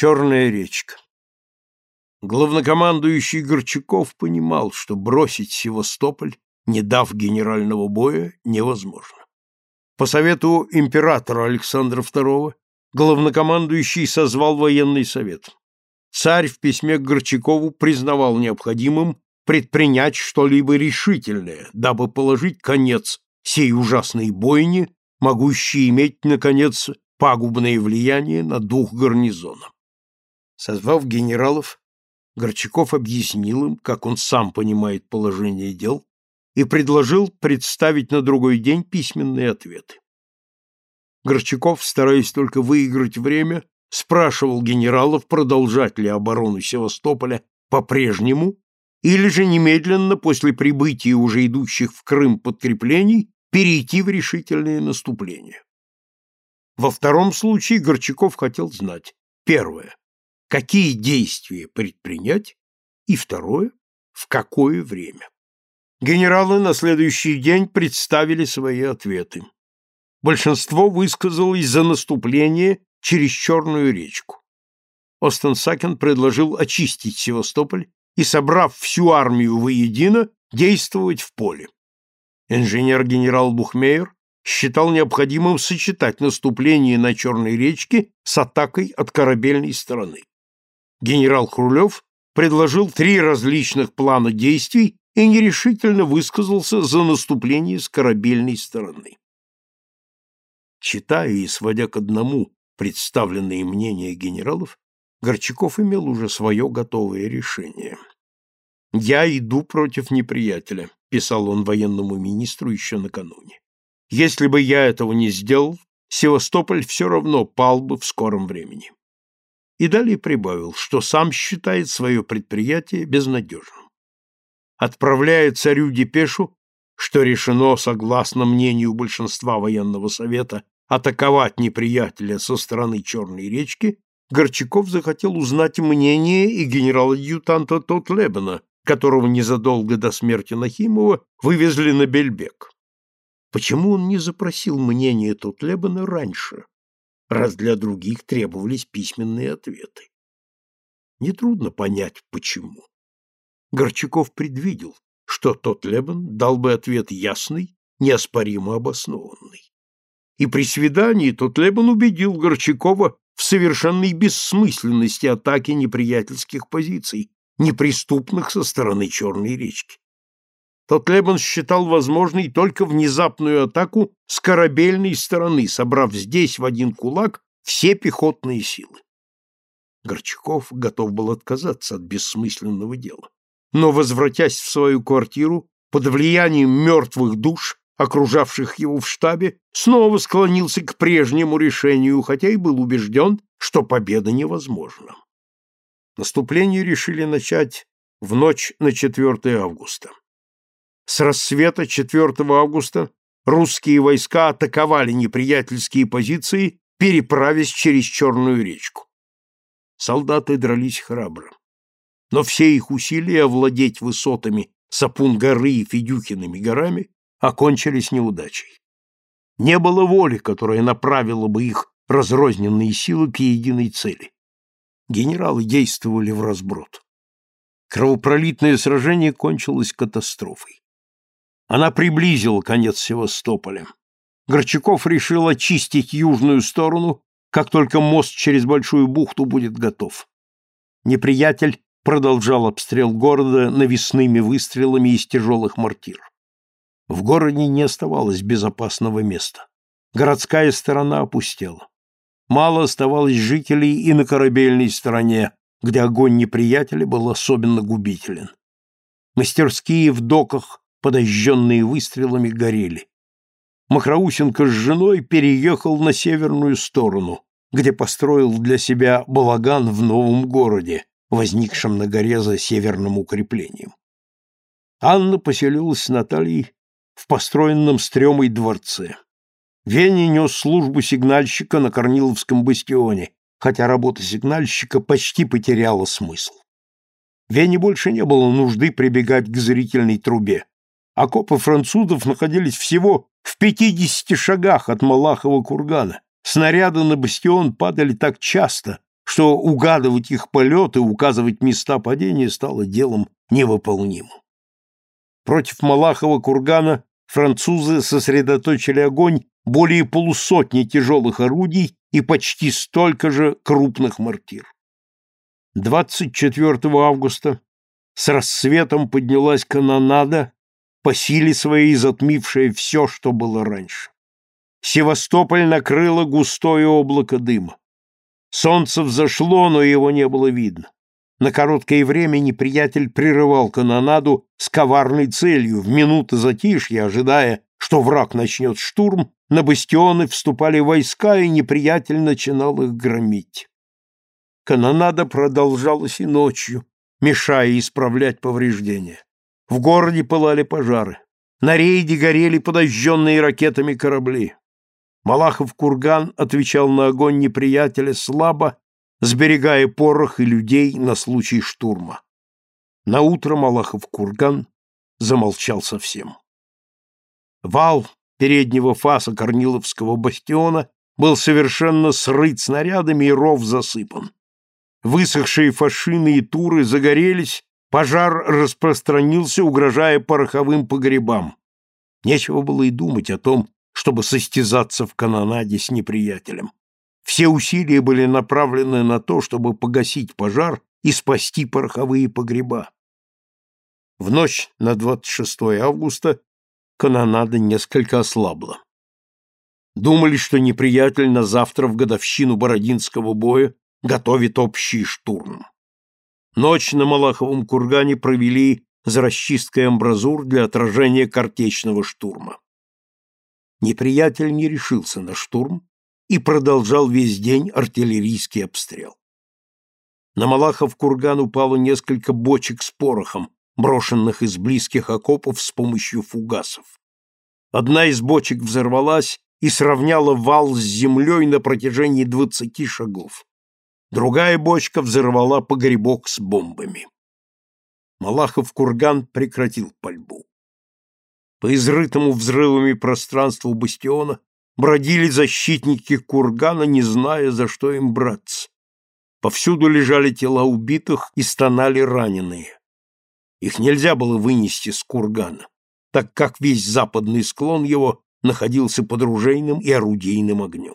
Черная речка. Главнокомандующий Горчаков понимал, что бросить Севастополь, не дав генерального боя, невозможно. По совету императора Александра II главнокомандующий созвал военный совет. Царь в письме к Горчакову признавал необходимым предпринять что-либо решительное, дабы положить конец сей ужасной бойне, могущей иметь, наконец, пагубное влияние на дух гарнизона. Созвав генералов, Горчаков объяснил им, как он сам понимает положение дел, и предложил представить на другой день письменные ответы. Горчаков, стараясь только выиграть время, спрашивал генералов, продолжать ли оборону Севастополя по-прежнему, или же немедленно после прибытия уже идущих в Крым подкреплений перейти в решительное наступление. Во втором случае Горчаков хотел знать, первое, какие действия предпринять, и второе, в какое время. Генералы на следующий день представили свои ответы. Большинство высказалось за наступление через Черную речку. Остенсакен предложил очистить Севастополь и, собрав всю армию воедино, действовать в поле. Инженер-генерал Бухмейер считал необходимым сочетать наступление на Черной речке с атакой от корабельной стороны генерал Хрулев предложил три различных плана действий и нерешительно высказался за наступление с корабельной стороны. Читая и сводя к одному представленные мнения генералов, Горчаков имел уже свое готовое решение. «Я иду против неприятеля», — писал он военному министру еще накануне. «Если бы я этого не сделал, Севастополь все равно пал бы в скором времени и далее прибавил, что сам считает свое предприятие безнадежным. Отправляя царю депешу, что решено, согласно мнению большинства военного совета, атаковать неприятеля со стороны Черной речки, Горчаков захотел узнать мнение и генерала-адъютанта Тотлебена, которого незадолго до смерти Нахимова вывезли на Бельбек. Почему он не запросил мнение Тотлебена раньше? Раз для других требовались письменные ответы. Нетрудно понять, почему. Горчаков предвидел, что тот Лебен дал бы ответ ясный, неоспоримо обоснованный. И при свидании тот Лебен убедил Горчакова в совершенной бессмысленности атаки неприятельских позиций, неприступных со стороны Черной речки. Тотлебан считал возможной только внезапную атаку с корабельной стороны, собрав здесь в один кулак все пехотные силы. Горчаков готов был отказаться от бессмысленного дела. Но, возвратясь в свою квартиру, под влиянием мертвых душ, окружавших его в штабе, снова склонился к прежнему решению, хотя и был убежден, что победа невозможна. Наступление решили начать в ночь на 4 августа. С рассвета 4 августа русские войска атаковали неприятельские позиции, переправясь через Черную речку. Солдаты дрались храбро. Но все их усилия овладеть высотами Сапун-горы и Федюхиными горами окончились неудачей. Не было воли, которая направила бы их разрозненные силы к единой цели. Генералы действовали в разброд. Кровопролитное сражение кончилось катастрофой. Она приблизила конец Севастополя. Горчаков решил очистить южную сторону, как только мост через Большую бухту будет готов. Неприятель продолжал обстрел города навесными выстрелами из тяжелых мортир. В городе не оставалось безопасного места. Городская сторона опустела. Мало оставалось жителей и на корабельной стороне, где огонь неприятеля был особенно губителен. Мастерские в доках подожженные выстрелами, горели. Махраусенко с женой переехал на северную сторону, где построил для себя балаган в новом городе, возникшем на горе за северным укреплением. Анна поселилась с Натальей в построенном стрёмой дворце. Веня нес службу сигнальщика на Корниловском бастионе, хотя работа сигнальщика почти потеряла смысл. Вене больше не было нужды прибегать к зрительной трубе. Окопы французов находились всего в пятидесяти шагах от Малахова кургана. Снаряды на бастион падали так часто, что угадывать их полеты, указывать места падения стало делом невыполнимым. Против Малахова кургана французы сосредоточили огонь более полусотни тяжелых орудий и почти столько же крупных мортир. 24 августа с рассветом поднялась канонада, по силе своей затмившая все, что было раньше. Севастополь накрыло густое облако дыма. Солнце взошло, но его не было видно. На короткое время неприятель прерывал канонаду с коварной целью, в минуты затишья, ожидая, что враг начнет штурм, на бастионы вступали войска, и неприятель начинал их громить. Канонада продолжалась и ночью, мешая исправлять повреждения. В городе пылали пожары. На рейде горели подожженные ракетами корабли. Малахов-Курган отвечал на огонь неприятеля слабо, сберегая порох и людей на случай штурма. На утро Малахов-Курган замолчал совсем. Вал переднего фаса Корниловского бастиона был совершенно срыт снарядами и ров засыпан. Высохшие фашины и туры загорелись, пожар распространился, угрожая пороховым погребам. Нечего было и думать о том, чтобы состязаться в канонаде с неприятелем. Все усилия были направлены на то, чтобы погасить пожар и спасти пороховые погреба. В ночь на 26 августа канонада несколько ослабла. Думали, что неприятель на завтра в годовщину Бородинского боя готовит общий штурм. Ночь на Малаховом кургане провели за расчисткой амбразур для отражения картечного штурма. Неприятель не решился на штурм и продолжал весь день артиллерийский обстрел. На Малахов курган упало несколько бочек с порохом, брошенных из близких окопов с помощью фугасов. Одна из бочек взорвалась и сравняла вал с землей на протяжении двадцати шагов. Другая бочка взорвала погребок с бомбами. Малахов курган прекратил пальбу. По изрытому взрывами пространству бастиона бродили защитники кургана, не зная, за что им браться. Повсюду лежали тела убитых и стонали раненые. Их нельзя было вынести с кургана, так как весь западный склон его находился под ружейным и орудийным огнем.